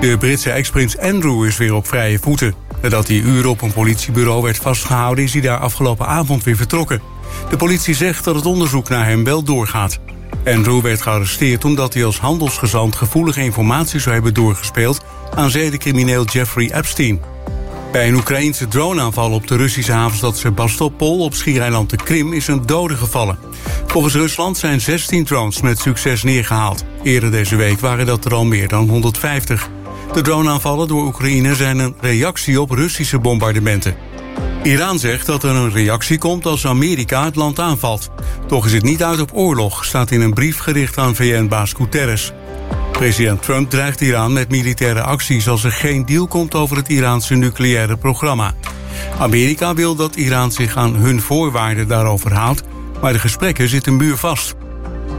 De Britse ex-prins Andrew is weer op vrije voeten. Nadat hij uren op een politiebureau werd vastgehouden... is hij daar afgelopen avond weer vertrokken. De politie zegt dat het onderzoek naar hem wel doorgaat. Andrew werd gearresteerd omdat hij als handelsgezant... gevoelige informatie zou hebben doorgespeeld... aan zedencrimineel Jeffrey Epstein. Bij een Oekraïnse droneaanval op de Russische havenstad Sebastopol... op schiereiland de Krim is een dode gevallen. Volgens Rusland zijn 16 drones met succes neergehaald. Eerder deze week waren dat er al meer dan 150. De droneaanvallen door Oekraïne zijn een reactie op Russische bombardementen. Iran zegt dat er een reactie komt als Amerika het land aanvalt. Toch is het niet uit op oorlog, staat in een brief gericht aan VN-baas Guterres. President Trump dreigt Iran met militaire acties als er geen deal komt over het Iraanse nucleaire programma. Amerika wil dat Iran zich aan hun voorwaarden daarover houdt, maar de gesprekken zitten muurvast.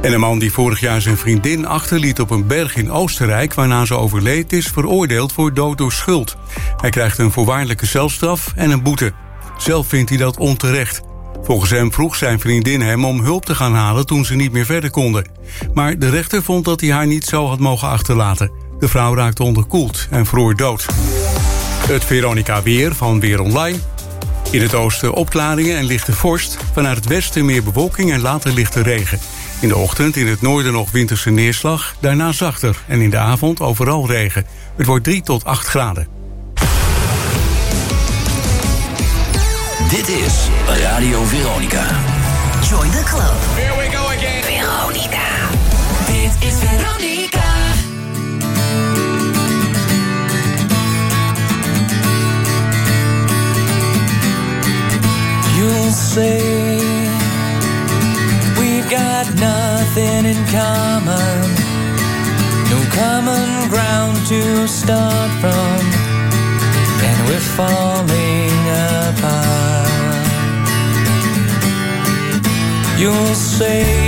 En een man die vorig jaar zijn vriendin achterliet op een berg in Oostenrijk... waarna ze overleed, is veroordeeld voor dood door schuld. Hij krijgt een voorwaardelijke celstraf en een boete. Zelf vindt hij dat onterecht. Volgens hem vroeg zijn vriendin hem om hulp te gaan halen toen ze niet meer verder konden. Maar de rechter vond dat hij haar niet zo had mogen achterlaten. De vrouw raakte onderkoeld en vroor dood. Het Veronica Weer van Weer Online. In het oosten opklaringen en lichte vorst. Vanuit het westen meer bewolking en later lichte regen. In de ochtend in het noorden nog winterse neerslag, daarna zachter. En in de avond overal regen. Het wordt 3 tot 8 graden. Dit is Radio Veronica. Join the club. Here we go again. Veronica. Dit is Veronica. You'll say we've got nothing in common, no common ground to start from, and we're falling You'll say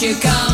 you come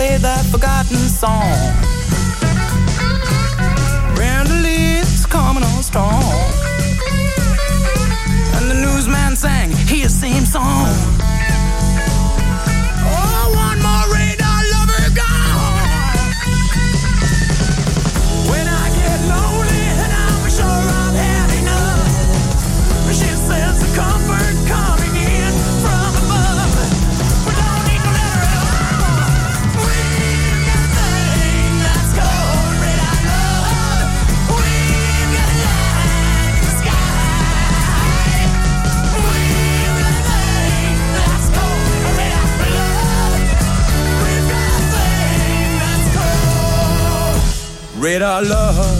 play that forgotten song. Brandley is coming on strong. And the newsman sang his same song. Read our love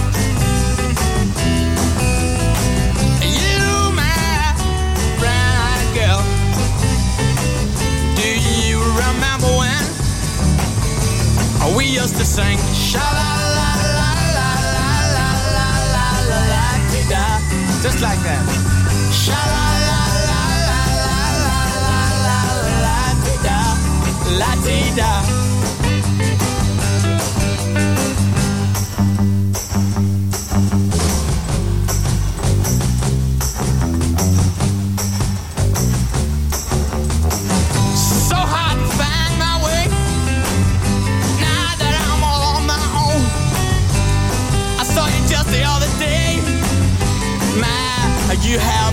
us to sing. Sha la la la la la la la la la la dee da. Just like that. Sha la la la la la la la la la dee da. La dee da.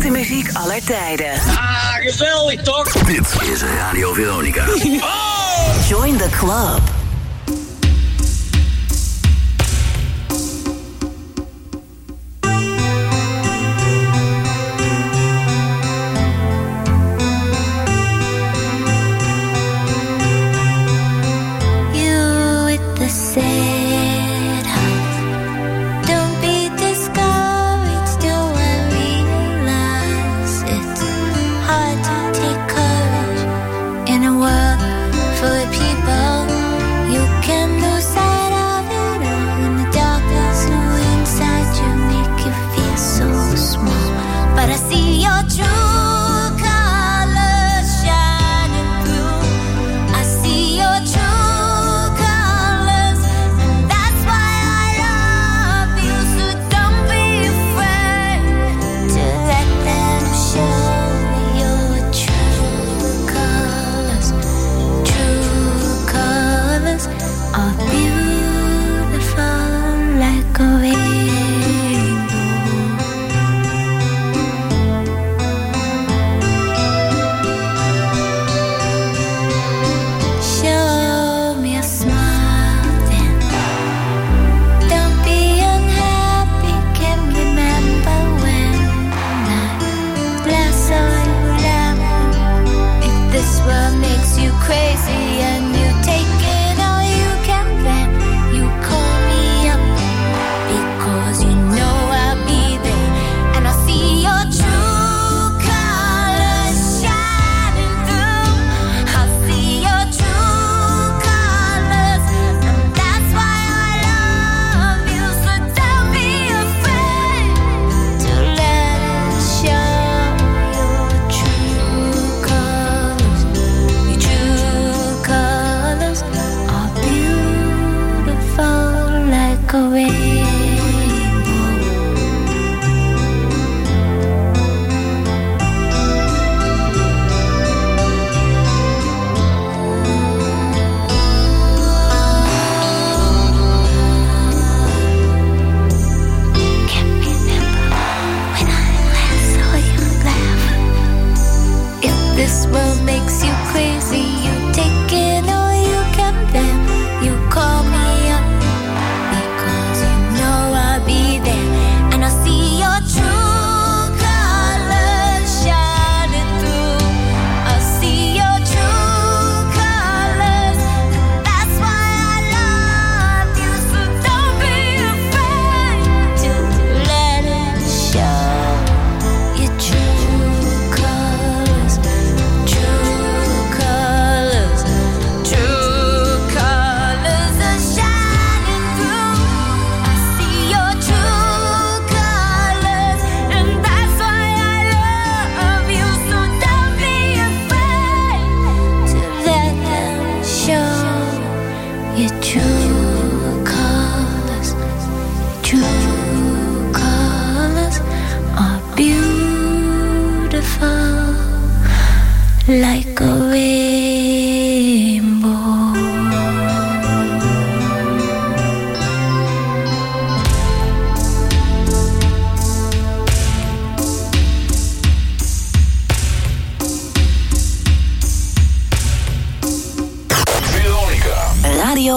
beste muziek aller tijden. Ah, geweldig toch? Dit is Radio Veronica. Join the club.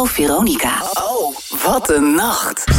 Veronica. Oh, wat een nacht.